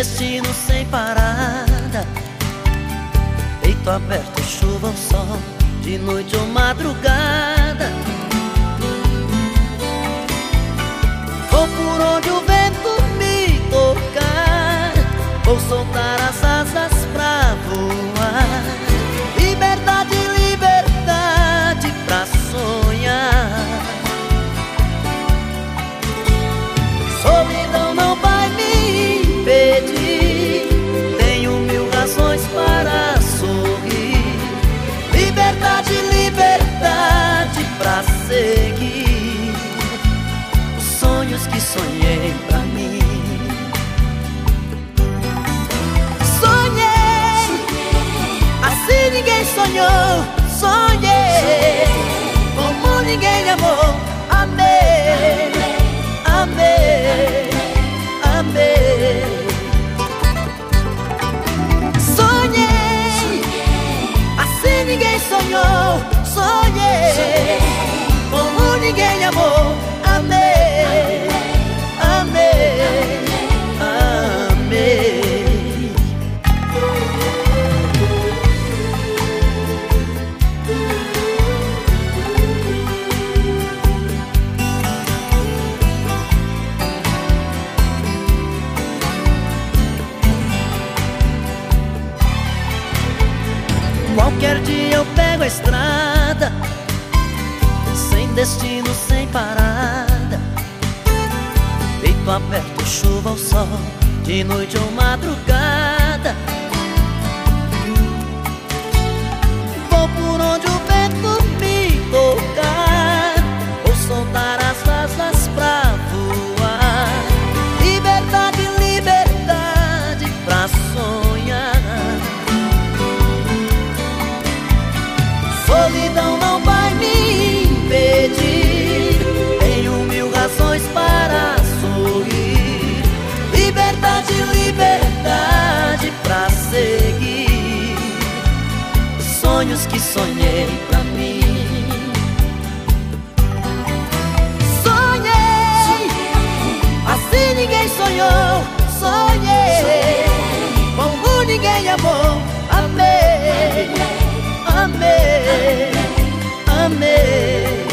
destino, sem parada. Peito aberto, chuva ou sol De noite ou madrugada. Vou por onde o vento me tocar. Vou soltar sonhei pra mim Sonhei, assim ninguém sonhou Sonhei, como ninguém amou Amei, amei, amei Sonhei, assim ninguém sonhou Sonhei, Qualquer dia eu pego a estrada Sem destino, sem parada. Peito aberto, chuva ou sol De noite ou madrugada sonhos que sonhei pra mim. Sonhei, assim ninguém sonhou. Sonhei, como ninguém amou. Amei, amei, amei. Sonhei,